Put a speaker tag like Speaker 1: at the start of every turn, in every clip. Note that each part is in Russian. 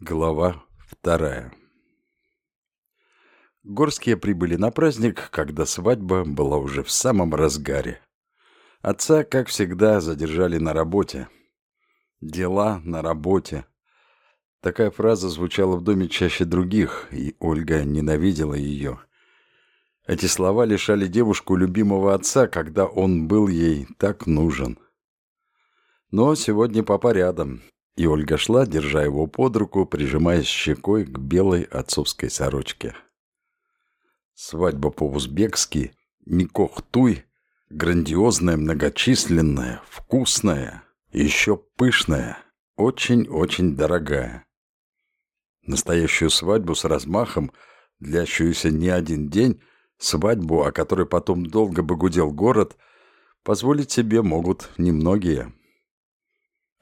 Speaker 1: Глава вторая Горские прибыли на праздник, когда свадьба была уже в самом разгаре. Отца, как всегда, задержали на работе. Дела на работе. Такая фраза звучала в доме чаще других, и Ольга ненавидела ее. Эти слова лишали девушку любимого отца, когда он был ей так нужен. Но сегодня папа рядом, и Ольга шла, держа его под руку, прижимаясь щекой к белой отцовской сорочке. Свадьба по-узбекски «Никохтуй» грандиозная, многочисленная, вкусная, еще пышная, очень-очень дорогая. Настоящую свадьбу с размахом, длящуюся не один день, свадьбу, о которой потом долго бы гудел город, позволить себе могут немногие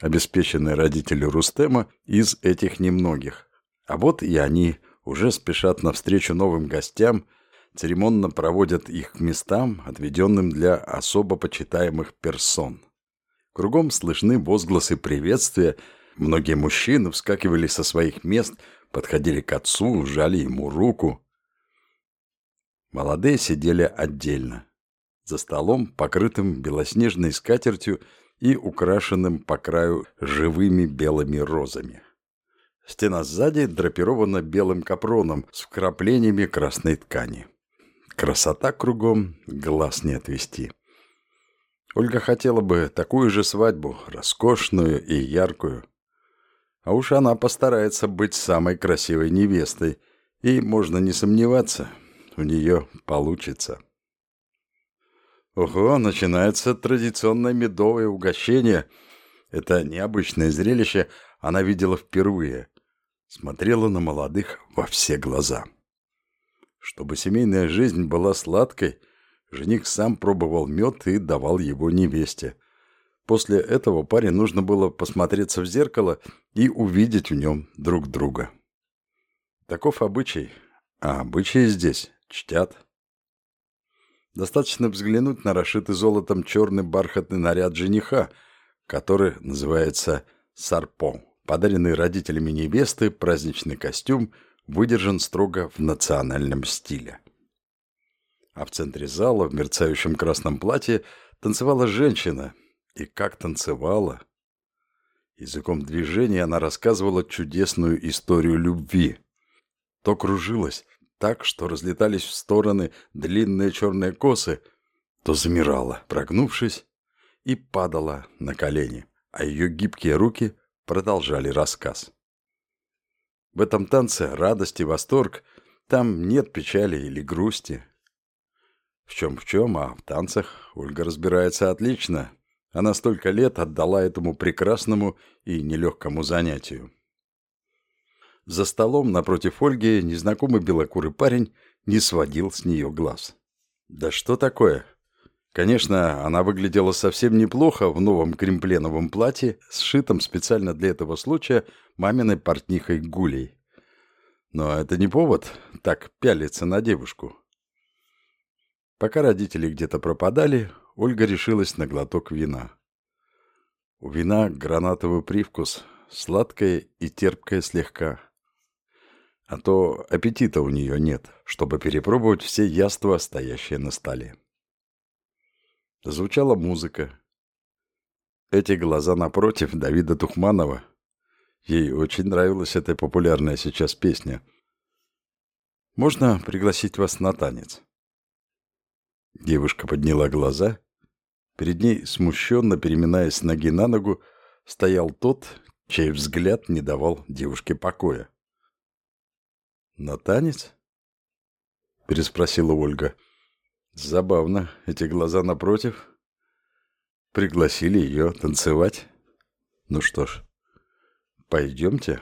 Speaker 1: обеспеченные родители Рустема из этих немногих. А вот и они уже спешат навстречу новым гостям, церемонно проводят их к местам, отведенным для особо почитаемых персон. Кругом слышны возгласы приветствия, многие мужчины вскакивали со своих мест, подходили к отцу, жали ему руку. Молодые сидели отдельно, за столом, покрытым белоснежной скатертью и украшенным по краю живыми белыми розами. Стена сзади драпирована белым капроном с вкраплениями красной ткани. Красота кругом, глаз не отвести. Ольга хотела бы такую же свадьбу, роскошную и яркую. А уж она постарается быть самой красивой невестой, и, можно не сомневаться, у нее получится. Ого, начинается традиционное медовое угощение. Это необычное зрелище она видела впервые. Смотрела на молодых во все глаза. Чтобы семейная жизнь была сладкой, жених сам пробовал мед и давал его невесте. После этого паре нужно было посмотреться в зеркало и увидеть в нем друг друга. Таков обычай, а обычаи здесь чтят. Достаточно взглянуть на расшитый золотом черный бархатный наряд жениха, который называется «сарпо». Подаренный родителями невесты праздничный костюм выдержан строго в национальном стиле. А в центре зала в мерцающем красном платье танцевала женщина. И как танцевала! Языком движения она рассказывала чудесную историю любви. То кружилась, так, что разлетались в стороны длинные черные косы, то замирала, прогнувшись, и падала на колени, а ее гибкие руки продолжали рассказ. В этом танце радость и восторг, там нет печали или грусти. В чем в чем, а в танцах Ольга разбирается отлично. Она столько лет отдала этому прекрасному и нелегкому занятию. За столом напротив Ольги незнакомый белокурый парень не сводил с нее глаз. «Да что такое?» Конечно, она выглядела совсем неплохо в новом кремпленовом платье, сшитом специально для этого случая маминой портнихой Гулей. Но это не повод так пялиться на девушку. Пока родители где-то пропадали, Ольга решилась на глоток вина. У вина гранатовый привкус, сладкое и терпкое слегка. А то аппетита у нее нет, чтобы перепробовать все яства, стоящие на столе. Звучала музыка. Эти глаза напротив Давида Тухманова. Ей очень нравилась эта популярная сейчас песня. «Можно пригласить вас на танец?» Девушка подняла глаза. Перед ней, смущенно переминаясь с ноги на ногу, стоял тот, чей взгляд не давал девушке покоя. «На танец?» — переспросила Ольга. «Забавно, эти глаза напротив. Пригласили ее танцевать. Ну что ж, пойдемте».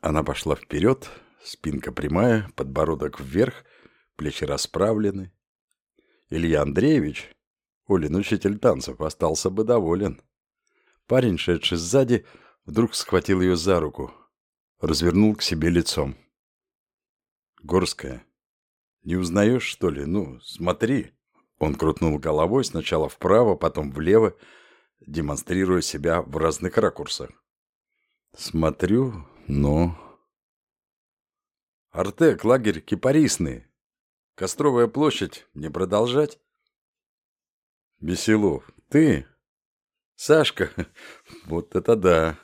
Speaker 1: Она пошла вперед, спинка прямая, подбородок вверх, плечи расправлены. Илья Андреевич, Олин учитель танцев, остался бы доволен. Парень, шедший сзади, вдруг схватил ее за руку — развернул к себе лицом. «Горская, не узнаешь, что ли? Ну, смотри!» Он крутнул головой сначала вправо, потом влево, демонстрируя себя в разных ракурсах. Смотрю, но... Артек, лагерь кипарисный. Костровая площадь, не продолжать? Веселов, ты? Сашка, вот это да.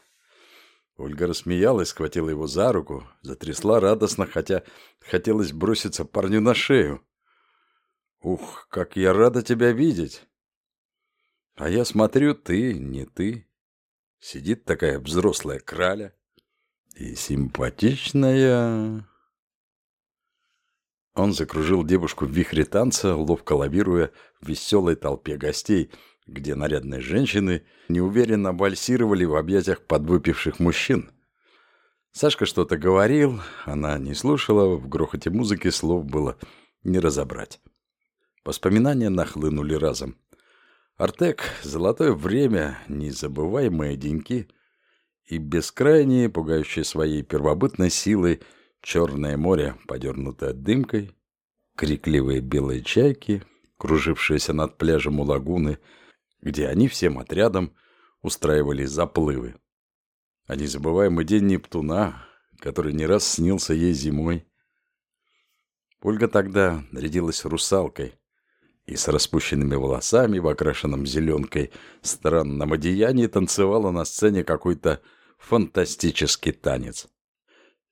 Speaker 1: Ольга рассмеялась, схватила его за руку, затрясла радостно, хотя хотелось броситься парню на шею. «Ух, как я рада тебя видеть!» А я смотрю, ты не ты. Сидит такая взрослая краля. И симпатичная... Он закружил девушку в вихре танца, ловко лавируя в веселой толпе гостей, где нарядные женщины неуверенно вальсировали в объятиях подвыпивших мужчин. Сашка что-то говорил, она не слушала, в грохоте музыки слов было не разобрать. Воспоминания нахлынули разом. Артек — золотое время, незабываемые деньки и бескрайние, пугающие своей первобытной силой, черное море, подернутое дымкой, крикливые белые чайки, кружившиеся над пляжем у лагуны, где они всем отрядом устраивали заплывы. А незабываемый день Нептуна, который не раз снился ей зимой. Ольга тогда нарядилась русалкой — и с распущенными волосами в окрашенном зеленкой странном одеянии танцевала на сцене какой-то фантастический танец.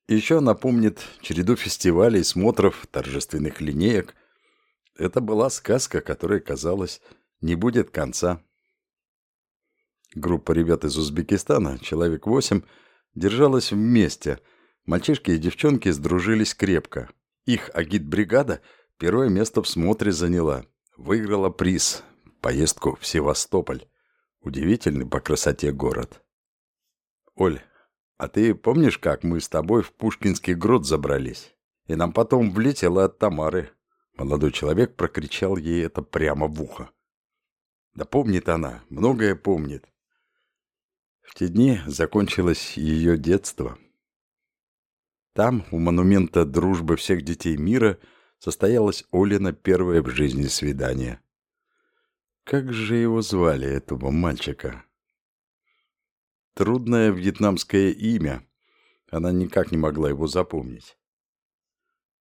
Speaker 1: Еще напомнит череду фестивалей, смотров, торжественных линеек. Это была сказка, которая, казалось, не будет конца. Группа ребят из Узбекистана, человек восемь, держалась вместе. Мальчишки и девчонки сдружились крепко. Их агит-бригада первое место в смотре заняла выиграла приз – поездку в Севастополь. Удивительный по красоте город. Оль, а ты помнишь, как мы с тобой в Пушкинский грот забрались? И нам потом влетело от Тамары. Молодой человек прокричал ей это прямо в ухо. Да помнит она, многое помнит. В те дни закончилось ее детство. Там, у монумента дружбы всех детей мира – состоялось Олина первое в жизни свидание. Как же его звали, этого мальчика? Трудное вьетнамское имя. Она никак не могла его запомнить.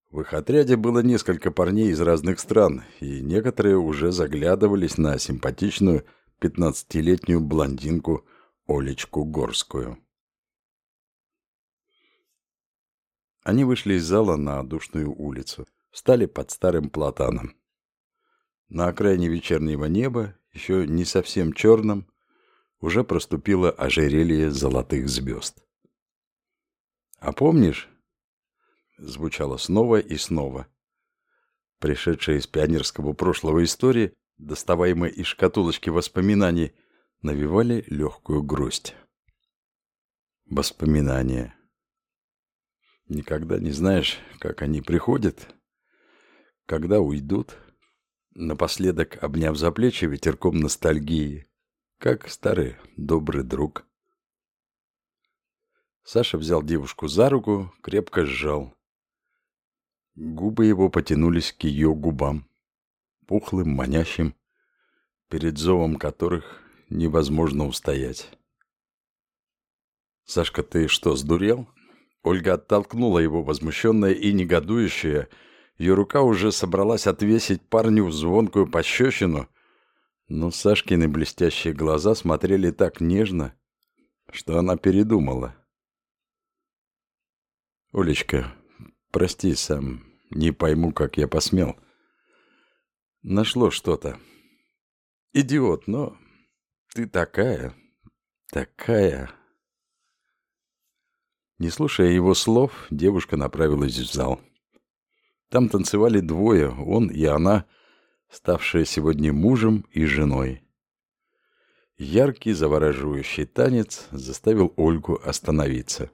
Speaker 1: В их отряде было несколько парней из разных стран, и некоторые уже заглядывались на симпатичную пятнадцатилетнюю блондинку Олечку Горскую. Они вышли из зала на душную улицу встали под старым платаном. На окраине вечернего неба, еще не совсем черным, уже проступило ожерелье золотых звезд. «А помнишь?» — звучало снова и снова. Пришедшая из пионерского прошлого истории, доставаемые из шкатулочки воспоминаний, навевали легкую грусть. Воспоминания. Никогда не знаешь, как они приходят когда уйдут, напоследок обняв за плечи ветерком ностальгии, как старый добрый друг. Саша взял девушку за руку, крепко сжал. Губы его потянулись к ее губам, пухлым, манящим, перед зовом которых невозможно устоять. «Сашка, ты что, сдурел?» Ольга оттолкнула его, возмущенная и негодующая, ее рука уже собралась отвесить парню звонкую пощечину, но Сашкины блестящие глаза смотрели так нежно, что она передумала. «Олечка, прости сам, не пойму, как я посмел. Нашло что-то. Идиот, но ты такая, такая...» Не слушая его слов, девушка направилась в зал. Там танцевали двое, он и она, ставшие сегодня мужем и женой. Яркий, завораживающий танец заставил Ольгу остановиться.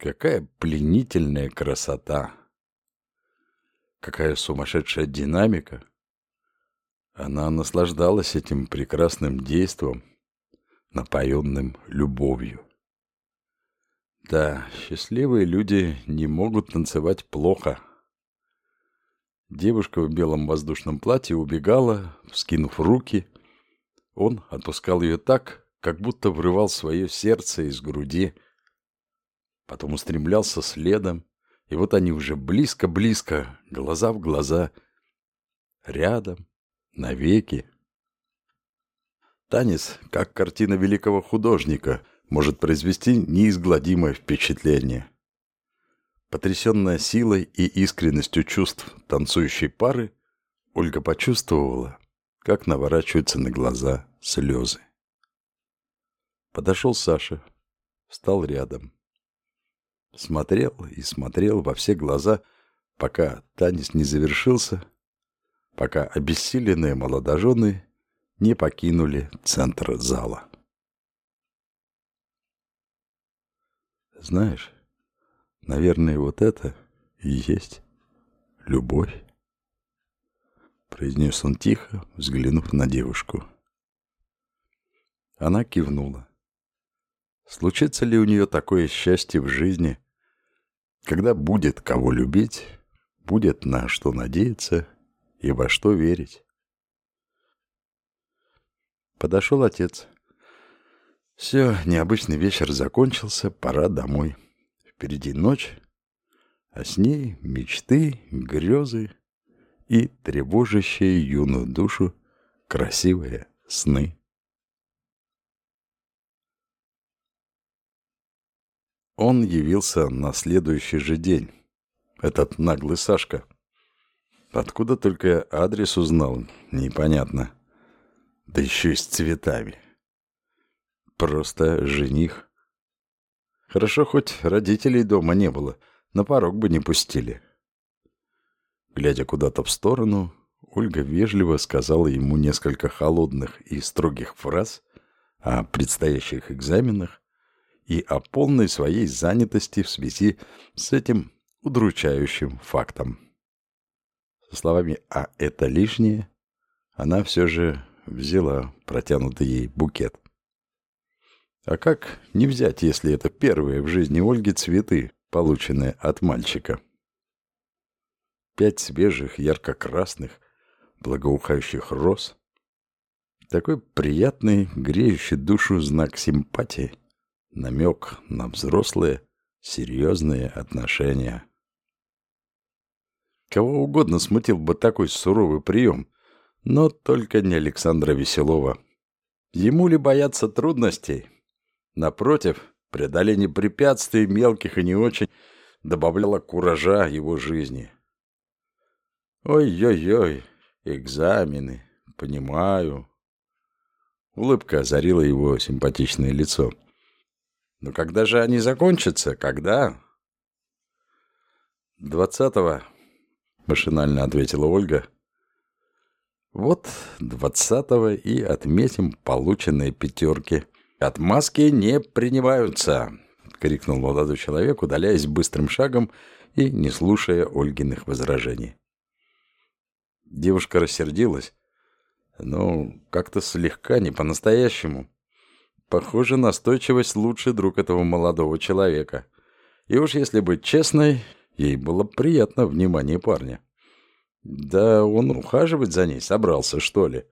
Speaker 1: Какая пленительная красота! Какая сумасшедшая динамика! Она наслаждалась этим прекрасным действом, напоенным любовью. Да, счастливые люди не могут танцевать плохо — Девушка в белом воздушном платье убегала, вскинув руки. Он отпускал ее так, как будто врывал свое сердце из груди, потом устремлялся следом, и вот они уже близко-близко, глаза в глаза, рядом, навеки. Танец, как картина великого художника, может произвести неизгладимое впечатление. Потрясенная силой и искренностью чувств танцующей пары, Ольга почувствовала, как наворачиваются на глаза слезы. Подошел Саша, встал рядом. Смотрел и смотрел во все глаза, пока танец не завершился, пока обессиленные молодожены не покинули центр зала. Знаешь, наверное, вот это и есть любовь. Произнес он тихо, взглянув на девушку. Она кивнула. Случится ли у нее такое счастье в жизни, когда будет кого любить, будет на что надеяться и во что верить? Подошел отец. Все, необычный вечер закончился, пора домой. Впереди ночь, а с ней мечты, грезы и тревожащие юную душу красивые сны. Он явился на следующий же день. Этот наглый Сашка. Откуда только адрес узнал, непонятно. Да еще и с цветами. Просто жених. Хорошо, хоть родителей дома не было, на порог бы не пустили. Глядя куда-то в сторону, Ольга вежливо сказала ему несколько холодных и строгих фраз о предстоящих экзаменах, и о полной своей занятости в связи с этим удручающим фактом. Со словами «а это лишнее» она все же взяла протянутый ей букет. А как не взять, если это первые в жизни Ольги цветы, полученные от мальчика? Пять свежих, ярко-красных, благоухающих роз. Такой приятный, греющий душу знак симпатии намек на взрослые, серьезные отношения. Кого угодно смутил бы такой суровый прием, но только не Александра Веселова. Ему ли бояться трудностей? Напротив, преодоление препятствий, мелких и не очень, добавляло куража его жизни. Ой-ой-ой, экзамены, понимаю. Улыбка озарила его симпатичное лицо. — но когда же они закончатся? Когда? Двадцатого, машинально ответила Ольга. Вот двадцатого и отметим полученные пятерки. Отмазки не принимаются, крикнул молодой человек, удаляясь быстрым шагом и не слушая Ольгиных возражений. Девушка рассердилась, но как-то слегка, не по-настоящему. Похоже, настойчивость лучший друг этого молодого человека. И уж если быть честной, ей было приятно внимание парня. Да он ухаживать за ней собрался, что ли?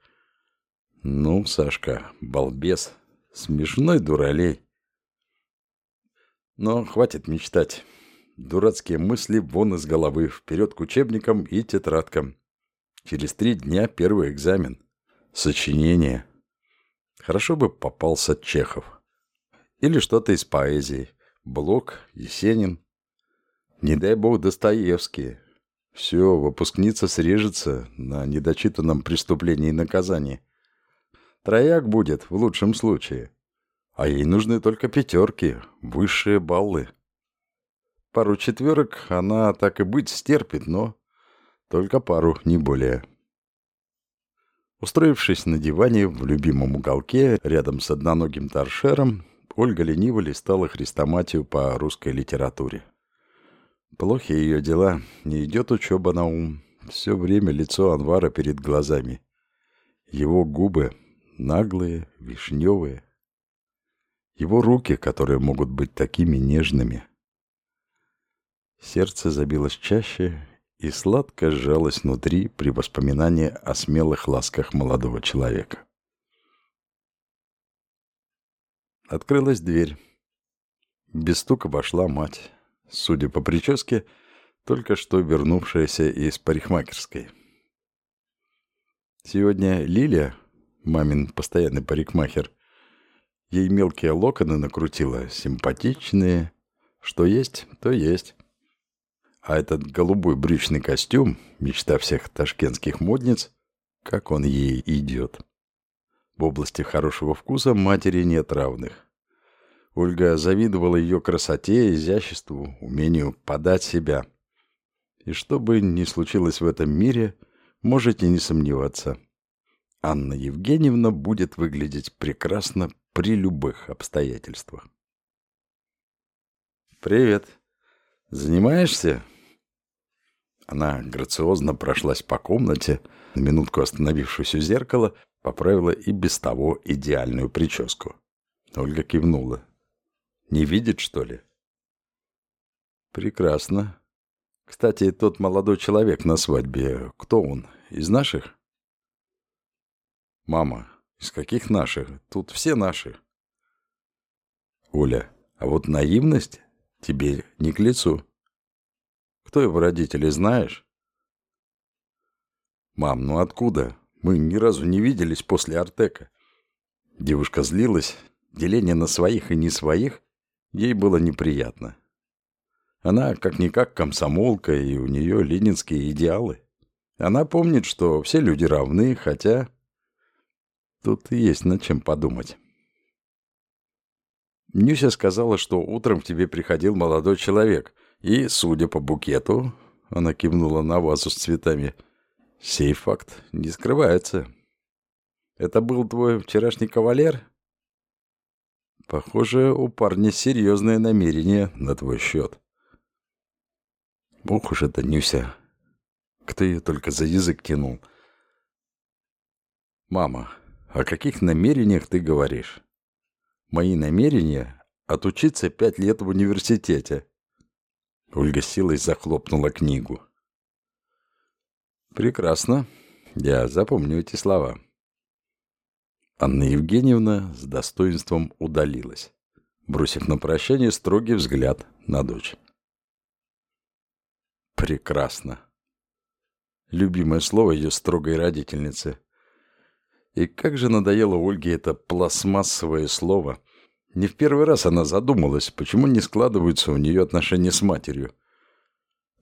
Speaker 1: Ну, Сашка, балбес, смешной дуралей. Но хватит мечтать. Дурацкие мысли вон из головы, вперед к учебникам и тетрадкам. Через три дня первый экзамен. Сочинение. Хорошо бы попался Чехов. Или что-то из поэзии. Блок, Есенин. Не дай бог Достоевский. Все, выпускница срежется на недочитанном преступлении и наказании. Трояк будет, в лучшем случае. А ей нужны только пятерки, высшие баллы. Пару четверок она так и быть стерпит, но только пару, не более. Устроившись на диване в любимом уголке рядом с одноногим торшером, Ольга лениво листала хрестоматию по русской литературе. Плохи ее дела, не идет учеба на ум. Все время лицо Анвара перед глазами. Его губы наглые, вишневые. Его руки, которые могут быть такими нежными. Сердце забилось чаще, и сладко сжалось внутри при воспоминании о смелых ласках молодого человека. Открылась дверь. Без стука вошла мать. Судя по прическе, только что вернувшаяся из парикмахерской. Сегодня Лилия, мамин постоянный парикмахер, ей мелкие локоны накрутила, симпатичные. Что есть, то есть. А этот голубой брючный костюм, мечта всех ташкентских модниц, как он ей идет. В области хорошего вкуса матери нет равных. Ольга завидовала ее красоте, изяществу, умению подать себя. И что бы ни случилось в этом мире, можете не сомневаться. Анна Евгеньевна будет выглядеть прекрасно при любых обстоятельствах. «Привет. Занимаешься?» Она грациозно прошлась по комнате, на минутку остановившись у зеркала, поправила и без того идеальную прическу. Ольга кивнула. Не видит, что ли? Прекрасно. Кстати, тот молодой человек на свадьбе, кто он? Из наших? Мама, из каких наших? Тут все наши. Оля, а вот наивность тебе не к лицу. Кто его родители, знаешь? Мам, ну откуда? Мы ни разу не виделись после Артека. Девушка злилась. Деление на своих и не своих Ей было неприятно. Она как-никак комсомолка, и у нее ленинские идеалы. Она помнит, что все люди равны, хотя... Тут и есть над чем подумать. Нюся сказала, что утром к тебе приходил молодой человек, и, судя по букету, она кивнула на вазу с цветами, сей факт не скрывается. Это был твой вчерашний кавалер? Похоже, у парня серьезное намерение на твой счет. Ох уж это Нюся. Кто ее только за язык тянул. Мама, о каких намерениях ты говоришь? Мои намерения — отучиться пять лет в университете. Ольга силой захлопнула книгу. Прекрасно. Я запомню эти слова. Анна Евгеньевна с достоинством удалилась, бросив на прощание строгий взгляд на дочь. Прекрасно. Любимое слово ее строгой родительницы. И как же надоело Ольге это пластмассовое слово. Не в первый раз она задумалась, почему не складываются у нее отношения с матерью.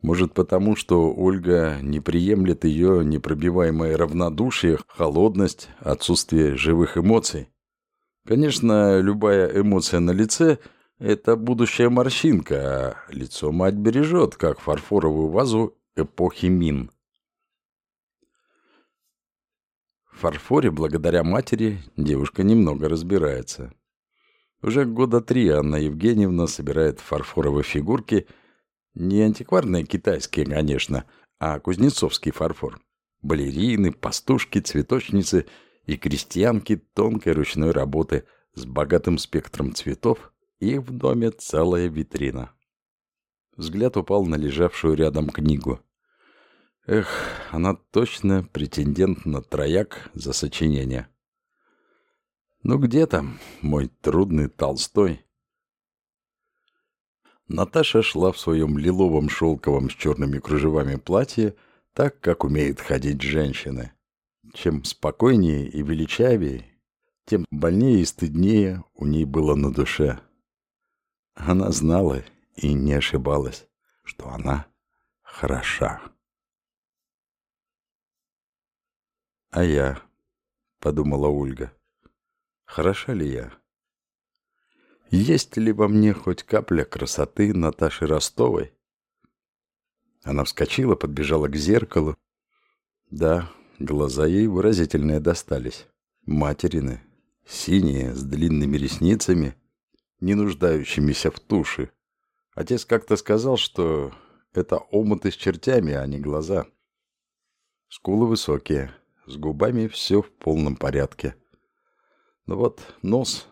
Speaker 1: Может, потому что Ольга не приемлет ее непробиваемое равнодушие, холодность, отсутствие живых эмоций. Конечно, любая эмоция на лице – это будущая морщинка, а лицо мать бережет, как фарфоровую вазу эпохи Мин. В фарфоре, благодаря матери, девушка немного разбирается. Уже года три Анна Евгеньевна собирает фарфоровые фигурки – не антикварные китайские, конечно, а кузнецовский фарфор. Балерины, пастушки, цветочницы и крестьянки тонкой ручной работы с богатым спектром цветов, и в доме целая витрина. Взгляд упал на лежавшую рядом книгу. Эх, она точно претендент на трояк за сочинение. Ну где там мой трудный Толстой? Наташа шла в своем лиловом шелковом с черными кружевами платье, так, как умеют ходить женщины. Чем спокойнее и величавее, тем больнее и стыднее у ней было на душе. Она знала и не ошибалась, что она хороша. «А я?» — подумала Ольга. «Хороша ли я?» Есть ли во мне хоть капля красоты Наташи Ростовой? Она вскочила, подбежала к зеркалу. Да, глаза ей выразительные достались. Материны, синие, с длинными ресницами, не нуждающимися в туши. Отец как-то сказал, что это омуты с чертями, а не глаза. Скулы высокие, с губами все в полном порядке. Но вот нос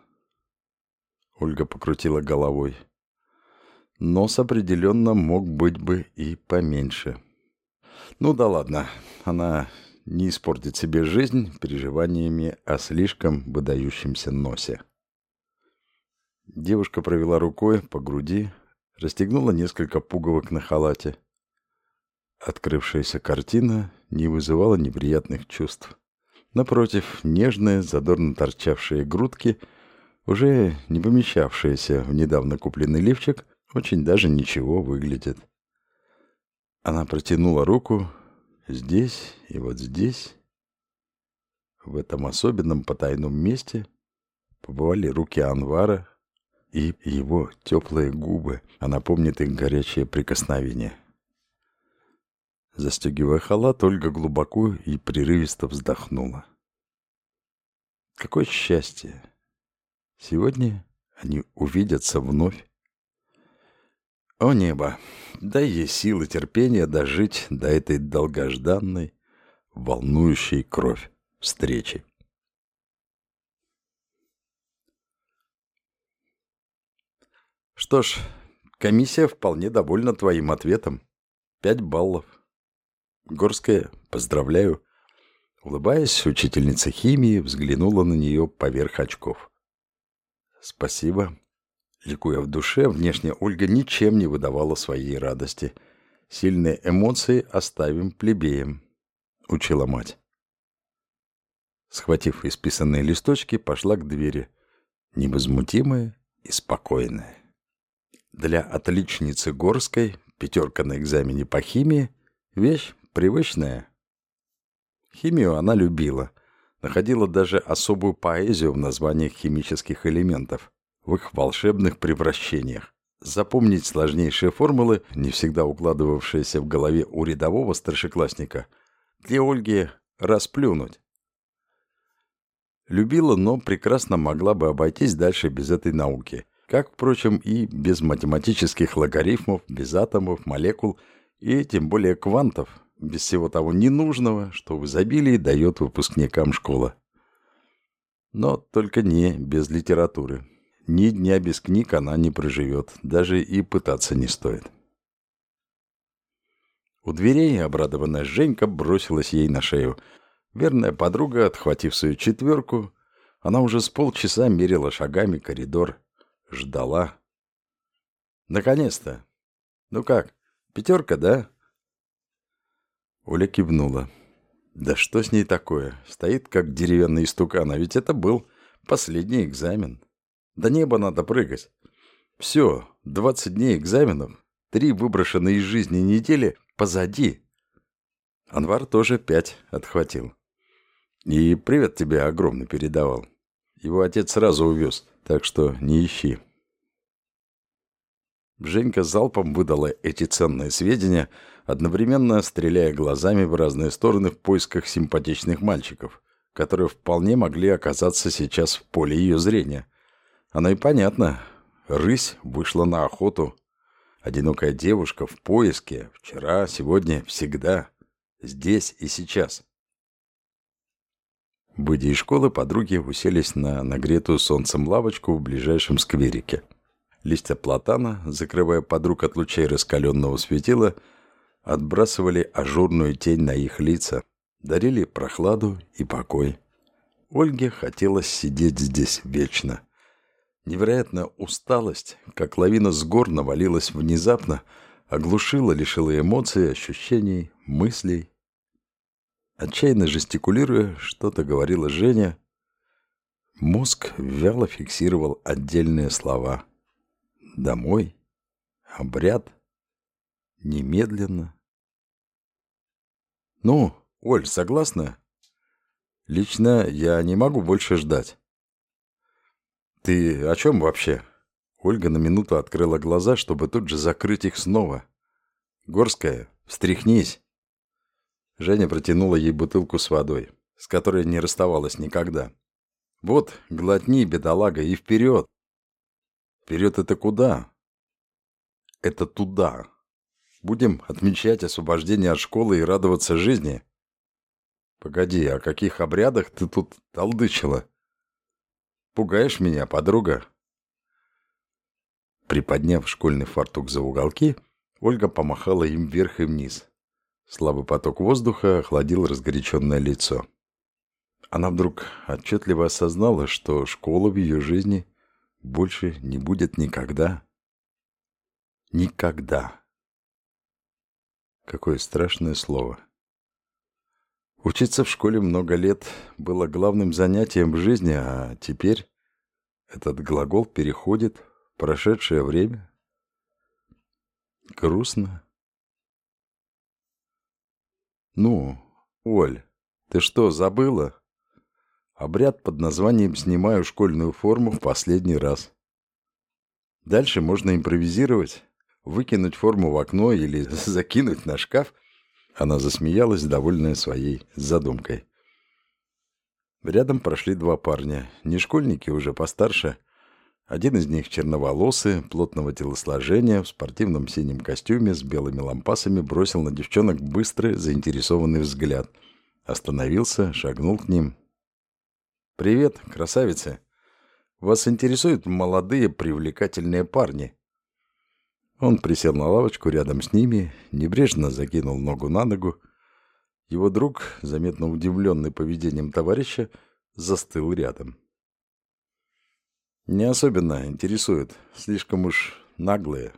Speaker 1: Ольга покрутила головой. Нос определенно мог быть бы и поменьше. Ну да ладно, она не испортит себе жизнь переживаниями о слишком выдающемся носе. Девушка провела рукой по груди, расстегнула несколько пуговок на халате. Открывшаяся картина не вызывала неприятных чувств. Напротив, нежные, задорно торчавшие грудки, уже не помещавшиеся в недавно купленный лифчик, очень даже ничего выглядят. Она протянула руку здесь и вот здесь. В этом особенном потайном месте побывали руки Анвара и его теплые губы. Она помнит их горячее прикосновение. Застегивая халат, Ольга глубоко и прерывисто вздохнула. Какое счастье! Сегодня они увидятся вновь. О небо! Дай ей силы терпения дожить до этой долгожданной, волнующей кровь встречи. Что ж, комиссия вполне довольна твоим ответом. Пять баллов. Горская, поздравляю. Улыбаясь, учительница химии взглянула на нее поверх очков. Спасибо. Ликуя в душе, внешне Ольга ничем не выдавала своей радости. Сильные эмоции оставим плебеям, учила мать. Схватив исписанные листочки, пошла к двери, невозмутимая и спокойная. Для отличницы Горской пятерка на экзамене по химии – вещь привычная. Химию она любила, находила даже особую поэзию в названиях химических элементов, в их волшебных превращениях. Запомнить сложнейшие формулы, не всегда укладывавшиеся в голове у рядового старшеклассника, для Ольги расплюнуть. Любила, но прекрасно могла бы обойтись дальше без этой науки. Как, впрочем, и без математических логарифмов, без атомов, молекул и тем более квантов, без всего того ненужного, что в изобилии дает выпускникам школа. Но только не без литературы. Ни дня без книг она не проживет, даже и пытаться не стоит. У дверей обрадованная Женька бросилась ей на шею. Верная подруга, отхватив свою четверку, она уже с полчаса мерила шагами коридор, ждала. «Наконец-то! Ну как, пятерка, да?» Оля кивнула. Да что с ней такое? Стоит как деревянный истукан, а ведь это был последний экзамен. До неба надо прыгать. Все, 20 дней экзаменов, три выброшенные из жизни недели позади. Анвар тоже пять отхватил. И привет тебе огромный передавал. Его отец сразу увез, так что не ищи. Женька залпом выдала эти ценные сведения, одновременно стреляя глазами в разные стороны в поисках симпатичных мальчиков, которые вполне могли оказаться сейчас в поле ее зрения. Оно и понятно. Рысь вышла на охоту. Одинокая девушка в поиске. Вчера, сегодня, всегда. Здесь и сейчас. Выйдя из школы, подруги уселись на нагретую солнцем лавочку в ближайшем скверике. Листья платана, закрывая подруг от лучей раскаленного светила, отбрасывали ажурную тень на их лица, дарили прохладу и покой. Ольге хотелось сидеть здесь вечно. Невероятная усталость, как лавина с гор навалилась внезапно, оглушила, лишила эмоций, ощущений, мыслей. Отчаянно жестикулируя, что-то говорила Женя. Мозг вяло фиксировал отдельные слова – домой, обряд, немедленно. Ну, Оль, согласна? Лично я не могу больше ждать. Ты о чем вообще? Ольга на минуту открыла глаза, чтобы тут же закрыть их снова. Горская, встряхнись. Женя протянула ей бутылку с водой, с которой не расставалась никогда. Вот, глотни, бедолага, и вперед. Вперед это куда? Это туда. Будем отмечать освобождение от школы и радоваться жизни? Погоди, о каких обрядах ты тут толдычила? Пугаешь меня, подруга? Приподняв школьный фартук за уголки, Ольга помахала им вверх и вниз. Слабый поток воздуха охладил разгоряченное лицо. Она вдруг отчетливо осознала, что школа в ее жизни больше не будет никогда. Никогда. Какое страшное слово. Учиться в школе много лет было главным занятием в жизни, а теперь этот глагол переходит в прошедшее время. Грустно. Ну, Оль, ты что, забыла? Обряд под названием «Снимаю школьную форму в последний раз». Дальше можно импровизировать, выкинуть форму в окно или закинуть на шкаф. Она засмеялась, довольная своей задумкой. Рядом прошли два парня, не школьники, уже постарше. Один из них черноволосый, плотного телосложения, в спортивном синем костюме с белыми лампасами бросил на девчонок быстрый, заинтересованный взгляд. Остановился, шагнул к ним. «Привет, красавицы! Вас интересуют молодые привлекательные парни?» Он присел на лавочку рядом с ними, небрежно закинул ногу на ногу, его друг, заметно удивленный поведением товарища, застыл рядом. «Не особенно интересует. Слишком уж наглые».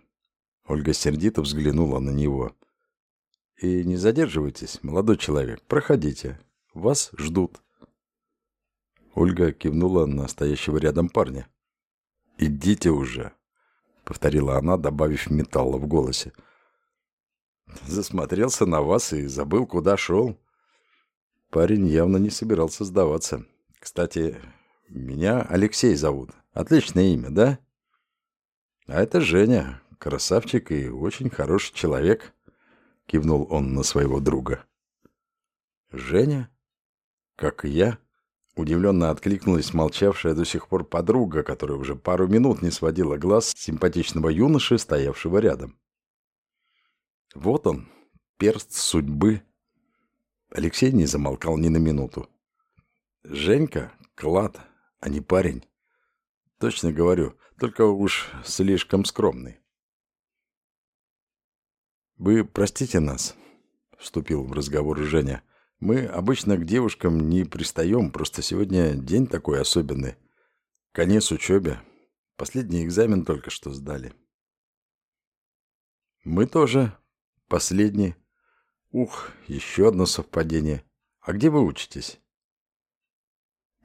Speaker 1: Ольга сердито взглянула на него. «И не задерживайтесь, молодой человек. Проходите. Вас ждут». Ольга кивнула на стоящего рядом парня. «Идите уже», — повторила она, добавив металла в голосе. Засмотрелся на вас и забыл, куда шел. Парень явно не собирался сдаваться. Кстати, меня Алексей зовут. Отличное имя, да? А это Женя, красавчик и очень хороший человек, кивнул он на своего друга. Женя? Как и я? Удивленно откликнулась молчавшая до сих пор подруга, которая уже пару минут не сводила глаз симпатичного юноши, стоявшего рядом. Вот он, перст судьбы. Алексей не замолкал ни на минуту. Женька — клад, а не парень. Точно говорю, только уж слишком скромный. «Вы простите нас», — вступил в разговор Женя. «Мы обычно к девушкам не пристаем, просто сегодня день такой особенный. Конец учебе. Последний экзамен только что сдали». «Мы тоже», Последний. Ух, еще одно совпадение. А где вы учитесь?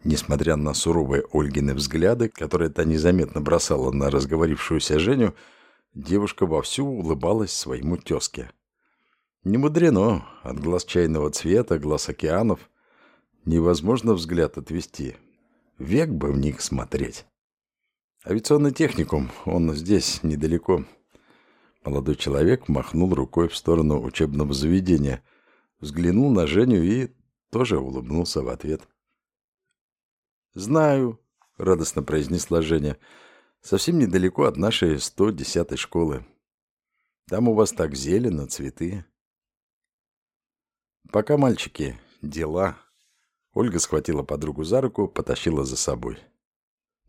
Speaker 1: Несмотря на суровые Ольгины взгляды, которые та незаметно бросала на разговорившуюся Женю, девушка вовсю улыбалась своему тезке. Не мудрено, от глаз чайного цвета, глаз океанов. Невозможно взгляд отвести. Век бы в них смотреть. Авиационный техникум, он здесь, недалеко. Молодой человек махнул рукой в сторону учебного заведения, взглянул на Женю и тоже улыбнулся в ответ. «Знаю», — радостно произнесла Женя, — «совсем недалеко от нашей 110-й школы. Там у вас так зелено, цветы». «Пока, мальчики, дела». Ольга схватила подругу за руку, потащила за собой.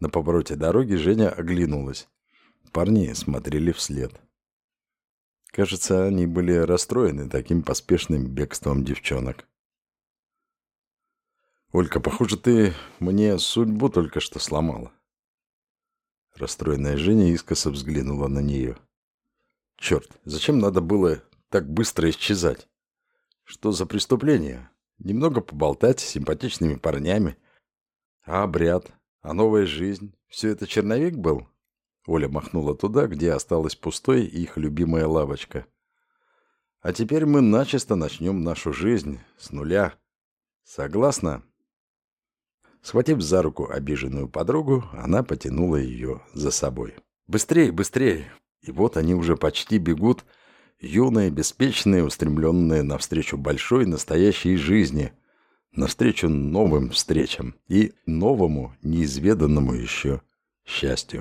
Speaker 1: На повороте дороги Женя оглянулась. Парни смотрели вслед. Кажется, они были расстроены таким поспешным бегством девчонок. «Олька, похоже, ты мне судьбу только что сломала». Расстроенная Женя искоса взглянула на нее. «Черт, зачем надо было так быстро исчезать? Что за преступление? Немного поболтать с симпатичными парнями. А обряд? А новая жизнь? Все это черновик был?» Оля махнула туда, где осталась пустой их любимая лавочка. А теперь мы начисто начнем нашу жизнь с нуля. Согласна? Схватив за руку обиженную подругу, она потянула ее за собой. «Быстрее, быстрее!» И вот они уже почти бегут, юные, беспечные, устремленные навстречу большой настоящей жизни, навстречу новым встречам и новому, неизведанному еще счастью.